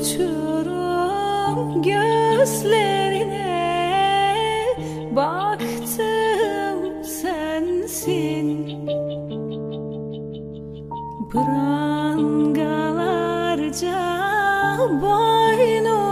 uçurum gözlerine. Baktım sensin. Prangalarca boynuma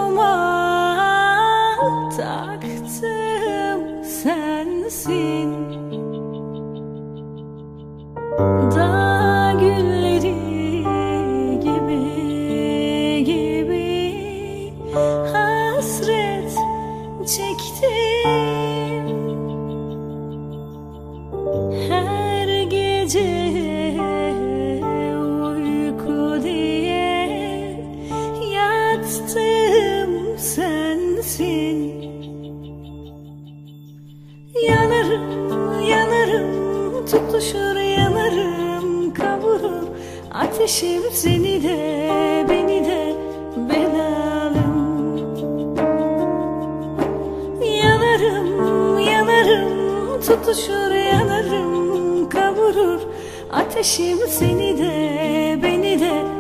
tutuşur yanarım, kavurur Ateşim seni de, beni de belalım. Yanarım, yanarım, tutuşur yanarım, kavurur Ateşim seni de, beni de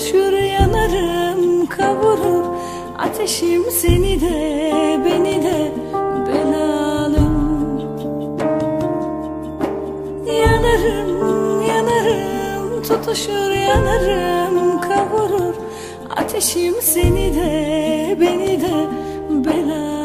tutuşur yanarım, kavurur. Ateşim seni de, beni de belalım Yanarım, yanarım, tutuşur yanarım, kavurur. Ateşim seni de, beni de belalım